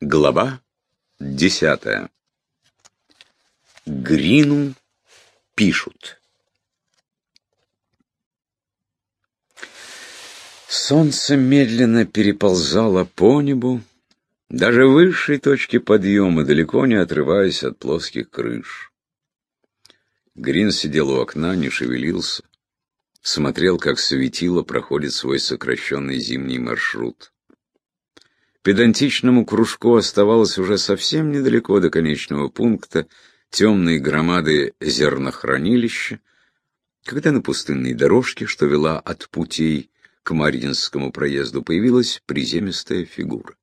Глава десятая. Грину пишут. Солнце медленно переползало по небу, даже высшей точке подъема, далеко не отрываясь от плоских крыш. Грин сидел у окна, не шевелился, смотрел, как светило проходит свой сокращенный зимний маршрут. Педантичному кружку оставалось уже совсем недалеко до конечного пункта, темные громады зернохранилища, когда на пустынной дорожке, что вела от путей к Марьинскому проезду, появилась приземистая фигура.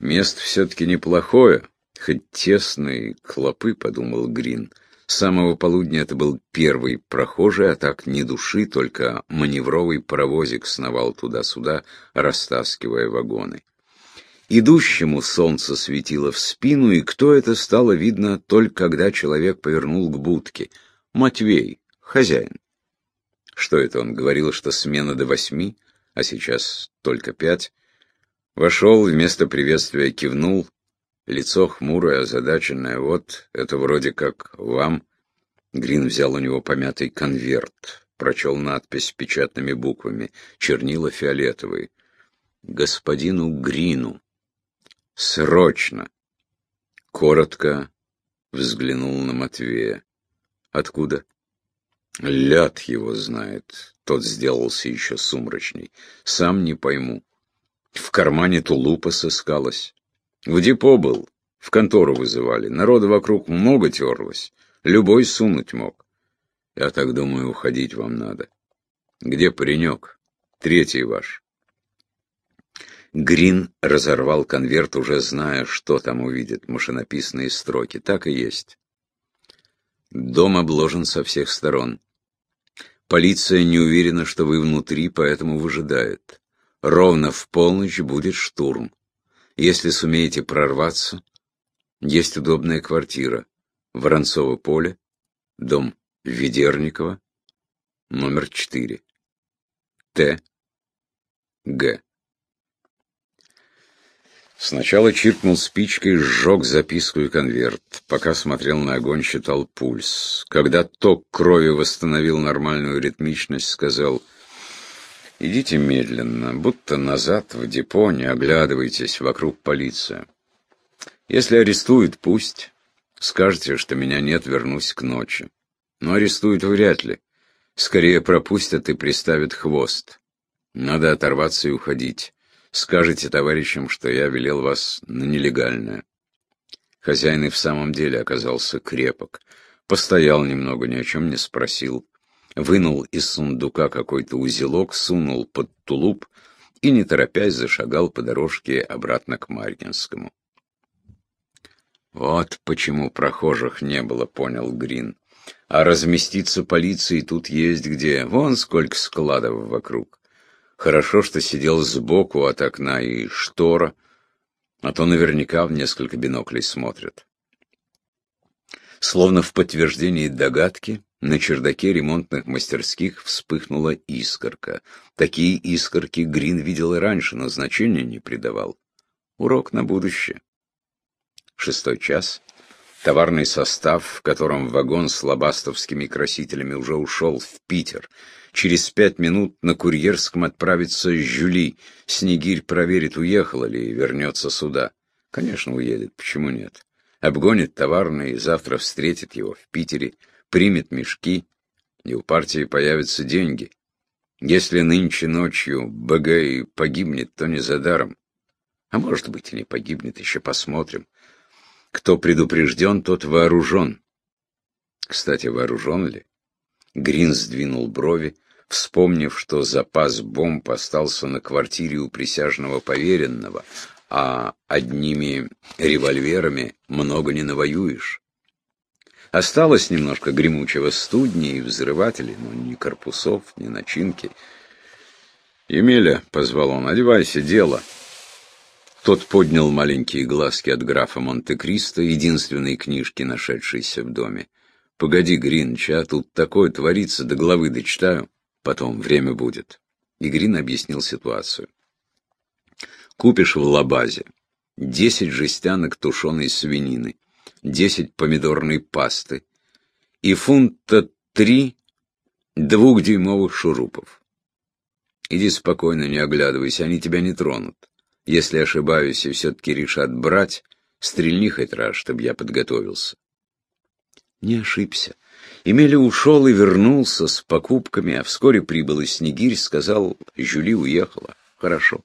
Место все-таки неплохое, хоть тесные клопы, подумал Грин. С самого полудня это был первый прохожий, а так ни души, только маневровый паровозик сновал туда-сюда, растаскивая вагоны. Идущему солнце светило в спину, и кто это стало видно только когда человек повернул к будке. Матвей, хозяин. Что это он говорил, что смена до восьми, а сейчас только пять? Вошел, вместо приветствия кивнул, лицо хмурое, озадаченное. Вот, это вроде как вам. Грин взял у него помятый конверт, прочел надпись печатными буквами, чернила фиолетовые. Господину Грину. Срочно. Коротко взглянул на Матвея. Откуда? Ляд его знает. Тот сделался еще сумрачней. Сам не пойму. В кармане тулупа сыскалась. В депо был, в контору вызывали. Народа вокруг много терлось. Любой сунуть мог. Я так думаю, уходить вам надо. Где паренек? Третий ваш. Грин разорвал конверт, уже зная, что там увидит. Машинописные строки. Так и есть. Дом обложен со всех сторон. Полиция не уверена, что вы внутри, поэтому выжидает. Ровно в полночь будет штурм. Если сумеете прорваться, есть удобная квартира. Воронцово поле, дом Ведерникова, номер 4. Т. Г. Сначала чиркнул спичкой, сжег записку и конверт. Пока смотрел на огонь, считал пульс. Когда ток крови восстановил нормальную ритмичность, сказал «Идите медленно, будто назад в депо, не оглядывайтесь, вокруг полиция. Если арестуют, пусть. Скажете, что меня нет, вернусь к ночи. Но арестуют вряд ли. Скорее пропустят и приставят хвост. Надо оторваться и уходить. Скажете товарищам, что я велел вас на нелегальное. Хозяин и в самом деле оказался крепок. Постоял немного, ни о чем не спросил. Вынул из сундука какой-то узелок, сунул под тулуп и, не торопясь, зашагал по дорожке обратно к Марьинскому. Вот почему прохожих не было, понял Грин. А разместиться полиции тут есть где. Вон сколько складов вокруг. Хорошо, что сидел сбоку от окна и штора, а то наверняка в несколько биноклей смотрят. Словно в подтверждении догадки, на чердаке ремонтных мастерских вспыхнула искорка. Такие искорки Грин видел и раньше, но значения не придавал. Урок на будущее. Шестой час. Товарный состав, в котором вагон с лобастовскими красителями уже ушел в Питер. Через пять минут на курьерском отправится Жюли. Снегирь проверит, уехала ли и вернется сюда. Конечно, уедет, почему нет? Обгонит товарный и завтра встретит его в Питере, примет мешки, и у партии появятся деньги. Если нынче ночью БГ погибнет, то не за даром. А может быть и не погибнет, еще посмотрим. Кто предупрежден, тот вооружен. Кстати, вооружен ли? Грин сдвинул брови, вспомнив, что запас бомб остался на квартире у присяжного поверенного, а одними револьверами много не навоюешь. Осталось немножко гремучего студни и взрывателей, но ни корпусов, ни начинки. «Емеля», — позвал он, — «одевайся, дело». Тот поднял маленькие глазки от графа Монте-Кристо, единственной книжки, нашедшейся в доме. «Погоди, Гринч, а тут такое творится, до главы дочитаю, потом время будет». И Грин объяснил ситуацию. Купишь в лабазе 10 жестянок тушеной свинины, 10 помидорной пасты и фунта 3 двухдюймовых шурупов. Иди спокойно, не оглядывайся, они тебя не тронут. Если ошибаюсь и все-таки решат брать, стрельни хоть раз, чтобы я подготовился. Не ошибся. Емеля ушел и вернулся с покупками, а вскоре прибыл и Снегирь, сказал, Жюли уехала. Хорошо.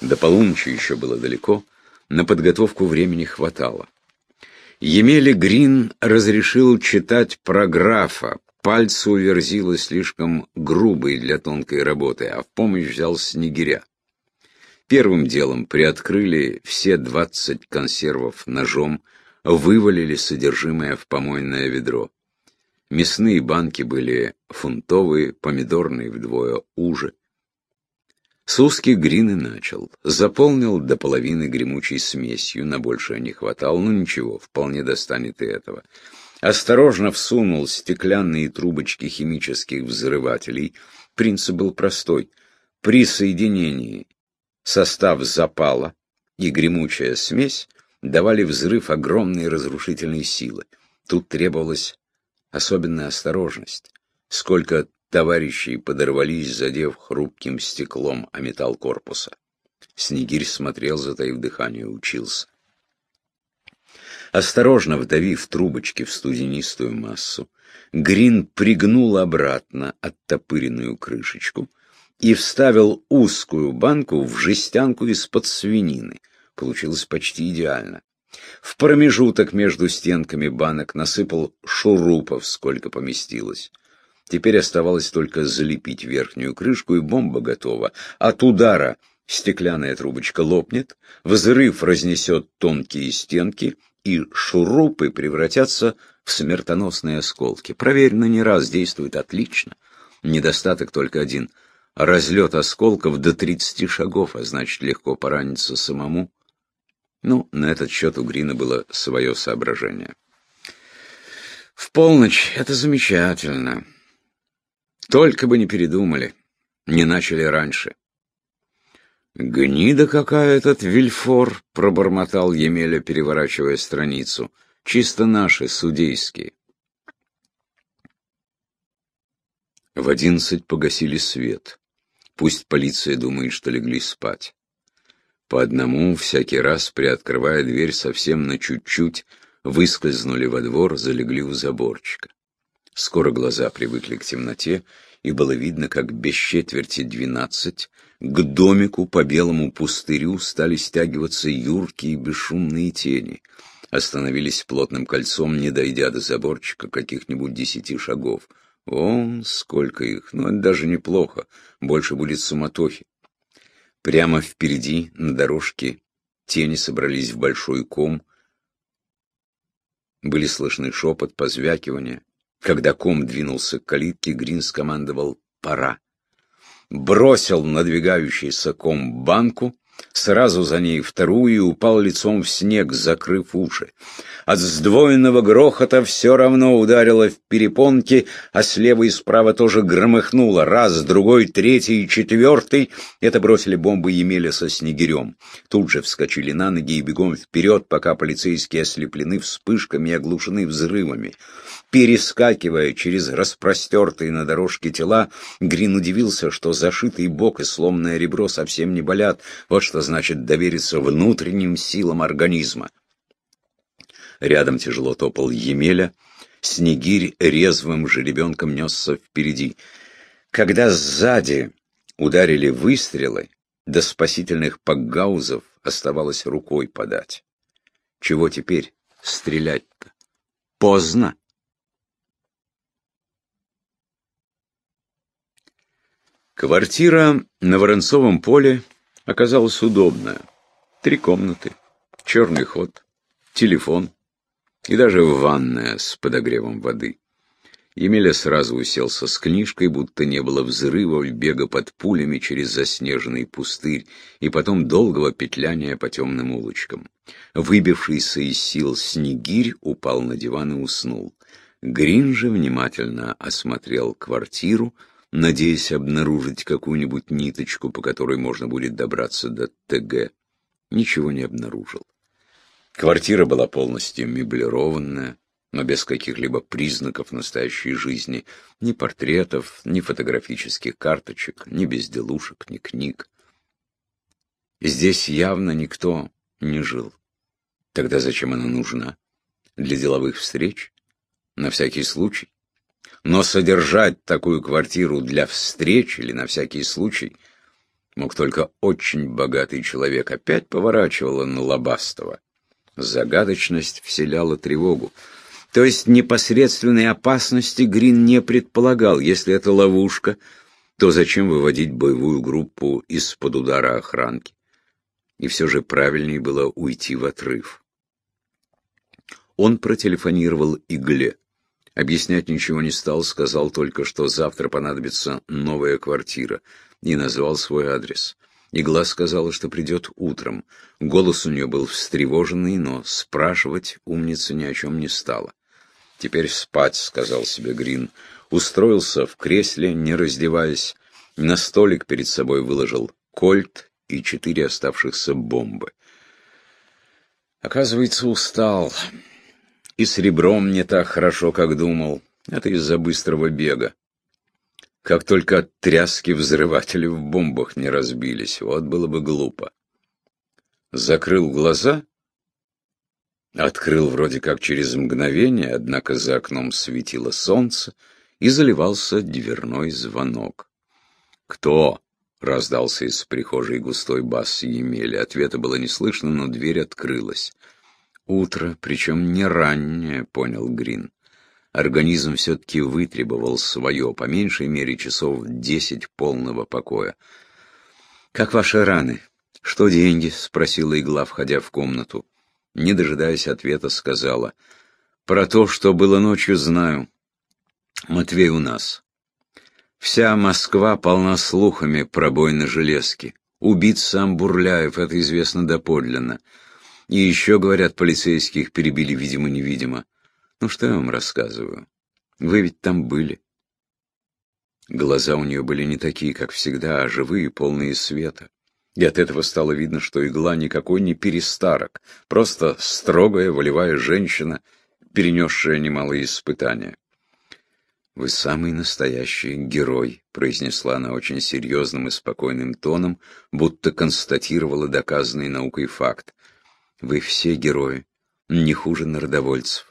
До полуночи еще было далеко, на подготовку времени хватало. Емеля Грин разрешил читать про графа. Пальцы у Верзила слишком грубые для тонкой работы, а в помощь взял Снегиря. Первым делом приоткрыли все двадцать консервов ножом, вывалили содержимое в помойное ведро. Мясные банки были фунтовые, помидорные вдвое уже. С узких Грин и начал. Заполнил до половины гремучей смесью, на большее не хватало, но ничего, вполне достанет и этого. Осторожно всунул стеклянные трубочки химических взрывателей. Принцип был простой. При соединении состав запала и гремучая смесь давали взрыв огромной разрушительной силы. Тут требовалась особенная осторожность. Сколько товарищей подорвались, задев хрупким стеклом о металл корпуса. Снегирь смотрел, затаив дыхание, учился. Осторожно вдавив трубочки в студенистую массу, Грин пригнул обратно оттопыренную крышечку и вставил узкую банку в жестянку из-под свинины. Получилось почти идеально. В промежуток между стенками банок насыпал шурупов, сколько поместилось. Теперь оставалось только залепить верхнюю крышку, и бомба готова. От удара стеклянная трубочка лопнет, взрыв разнесет тонкие стенки, и шурупы превратятся в смертоносные осколки. Проверено не раз, действует отлично. Недостаток только один. Разлет осколков до 30 шагов, а значит, легко пораниться самому. Ну, на этот счет у Грина было свое соображение. В полночь это замечательно. Только бы не передумали, не начали раньше. «Гнида какая этот Вильфор!» — пробормотал Емеля, переворачивая страницу. «Чисто наши, судейские». В одиннадцать погасили свет. Пусть полиция думает, что легли спать. По одному, всякий раз, приоткрывая дверь совсем на чуть-чуть, выскользнули во двор, залегли у заборчика. Скоро глаза привыкли к темноте, и было видно, как без четверти двенадцать к домику по белому пустырю стали стягиваться юркие бесшумные тени. Остановились плотным кольцом, не дойдя до заборчика каких-нибудь десяти шагов. О, сколько их! Но это даже неплохо. Больше будет суматохи. Прямо впереди, на дорожке, тени собрались в большой ком. Были слышны шепот, позвякивание. Когда ком двинулся к калитке, Грин скомандовал «Пора». Бросил надвигающийся ком банку, сразу за ней вторую и упал лицом в снег, закрыв уши. От сдвоенного грохота все равно ударило в перепонки, а слева и справа тоже громыхнуло. Раз, другой, третий четвертый. Это бросили бомбы Емеля со снегирем. Тут же вскочили на ноги и бегом вперед, пока полицейские ослеплены вспышками и оглушены взрывами. Перескакивая через распростертые на дорожке тела, Грин удивился, что зашитый бок и сломанное ребро совсем не болят. Вот что значит довериться внутренним силам организма. Рядом тяжело топал Емеля, Снегирь резвым жеребенком несся впереди. Когда сзади ударили выстрелы, до спасительных пакгаузов оставалось рукой подать. Чего теперь стрелять-то? Поздно. Квартира на Воронцовом поле оказалась удобная. Три комнаты, черный ход, телефон и даже ванная с подогревом воды. Емеля сразу уселся с книжкой, будто не было взрывов, бега под пулями через заснеженный пустырь и потом долгого петляния по темным улочкам. Выбившийся из сил снегирь упал на диван и уснул. Грин же внимательно осмотрел квартиру, надеясь обнаружить какую-нибудь ниточку, по которой можно будет добраться до ТГ. Ничего не обнаружил. Квартира была полностью меблированная, но без каких-либо признаков настоящей жизни, ни портретов, ни фотографических карточек, ни безделушек, ни книг. Здесь явно никто не жил. Тогда зачем она нужна? Для деловых встреч? На всякий случай? Но содержать такую квартиру для встреч или на всякий случай мог только очень богатый человек. Опять поворачивала на Лобастова. Загадочность вселяла тревогу. То есть непосредственной опасности Грин не предполагал. Если это ловушка, то зачем выводить боевую группу из-под удара охранки? И все же правильнее было уйти в отрыв. Он протелефонировал Игле. Объяснять ничего не стал, сказал только, что завтра понадобится новая квартира, и назвал свой адрес. Игла сказала, что придет утром. Голос у нее был встревоженный, но спрашивать умница ни о чем не стала. «Теперь спать», — сказал себе Грин. Устроился в кресле, не раздеваясь. На столик перед собой выложил кольт и четыре оставшихся бомбы. Оказывается, устал. И с ребром не так хорошо, как думал. Это из-за быстрого бега. Как только от тряски взрыватели в бомбах не разбились, вот было бы глупо. Закрыл глаза, открыл вроде как через мгновение, однако за окном светило солнце, и заливался дверной звонок. «Кто?» — раздался из прихожей густой бас Емели. Ответа было не слышно, но дверь открылась. «Утро, причем не раннее», — понял Грин. Организм все-таки вытребовал свое, по меньшей мере часов десять полного покоя. «Как ваши раны? Что деньги?» — спросила игла, входя в комнату. Не дожидаясь ответа, сказала. «Про то, что было ночью, знаю. Матвей у нас. Вся Москва полна слухами про бой на железке. Убит сам Бурляев, это известно доподлинно. И еще, говорят, полицейских перебили видимо-невидимо. Ну что я вам рассказываю? Вы ведь там были. Глаза у нее были не такие, как всегда, а живые, полные света. И от этого стало видно, что игла никакой не перестарок, просто строгая, волевая женщина, перенесшая немалые испытания. «Вы самый настоящий герой», — произнесла она очень серьезным и спокойным тоном, будто констатировала доказанный наукой факт. «Вы все герои, не хуже народовольцев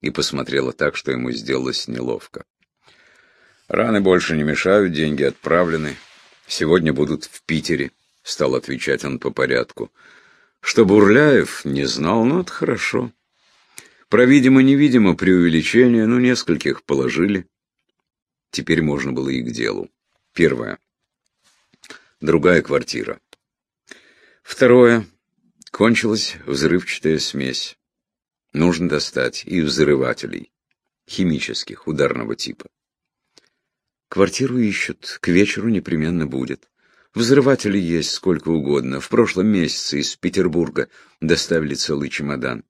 и посмотрела так, что ему сделалось неловко. «Раны больше не мешают, деньги отправлены. Сегодня будут в Питере», — стал отвечать он по порядку. «Что Бурляев не знал, ну это хорошо. Про видимо-невидимо преувеличение, ну нескольких положили. Теперь можно было и к делу. Первое. Другая квартира. Второе. Кончилась взрывчатая смесь. Нужно достать и взрывателей, химических, ударного типа. Квартиру ищут, к вечеру непременно будет. Взрывателей есть сколько угодно. В прошлом месяце из Петербурга доставили целый чемодан.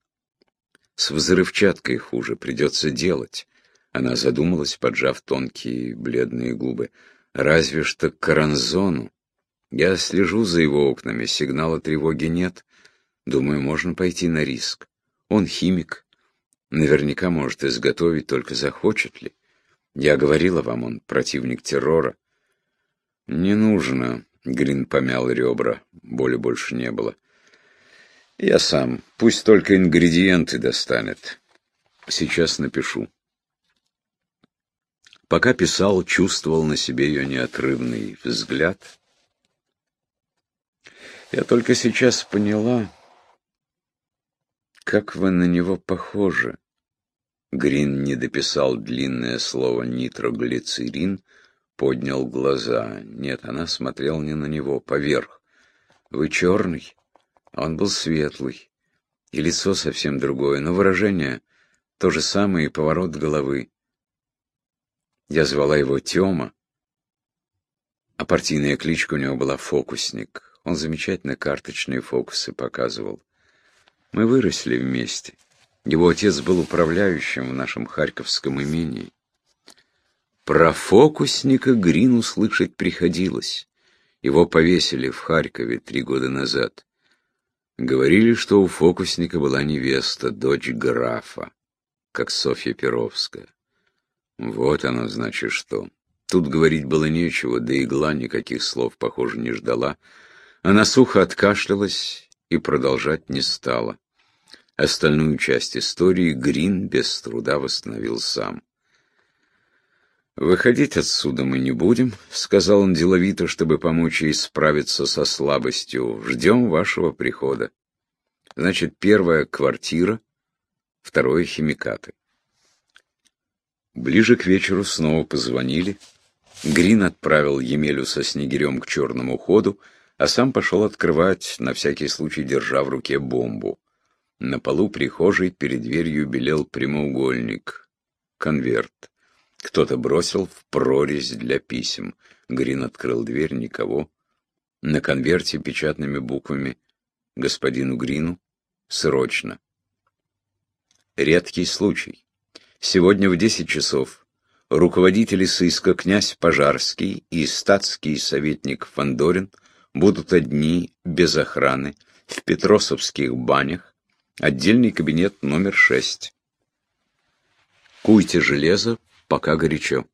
С взрывчаткой хуже, придется делать. Она задумалась, поджав тонкие бледные губы. Разве что к Каранзону. Я слежу за его окнами, сигнала тревоги нет. Думаю, можно пойти на риск. Он химик. Наверняка может изготовить, только захочет ли. Я говорила вам, он противник террора. Не нужно. Грин помял ребра. Боли больше не было. Я сам. Пусть только ингредиенты достанет. Сейчас напишу. Пока писал, чувствовал на себе ее неотрывный взгляд. Я только сейчас поняла, как вы на него похожи. Грин не дописал длинное слово нитроглицерин, поднял глаза. Нет, она смотрела не на него, поверх. Вы черный, он был светлый. И лицо совсем другое, но выражение то же самое и поворот головы. Я звала его Тёма, а партийная кличка у него была «Фокусник». Он замечательно карточные фокусы показывал. Мы выросли вместе. Его отец был управляющим в нашем харьковском имении. Про фокусника Грину слышать приходилось. Его повесили в Харькове три года назад. Говорили, что у фокусника была невеста, дочь графа, как Софья Перовская. Вот оно значит что. Тут говорить было нечего, да игла никаких слов, похоже, не ждала. Она сухо откашлялась и продолжать не стала. Остальную часть истории Грин без труда восстановил сам. «Выходить отсюда мы не будем», — сказал он деловито, чтобы помочь ей справиться со слабостью. «Ждем вашего прихода. Значит, первая — квартира, второе — химикаты». Ближе к вечеру снова позвонили. Грин отправил Емелю со Снегирем к черному ходу, а сам пошел открывать, на всякий случай держа в руке бомбу. На полу прихожей перед дверью белел прямоугольник. Конверт. Кто-то бросил в прорезь для писем. Грин открыл дверь, никого. На конверте печатными буквами «Господину Грину. Срочно». Редкий случай. Сегодня в десять часов руководители сыска князь Пожарский и статский советник Фандорин будут одни, без охраны, в Петросовских банях, отдельный кабинет номер шесть. Куйте железо, пока горячо.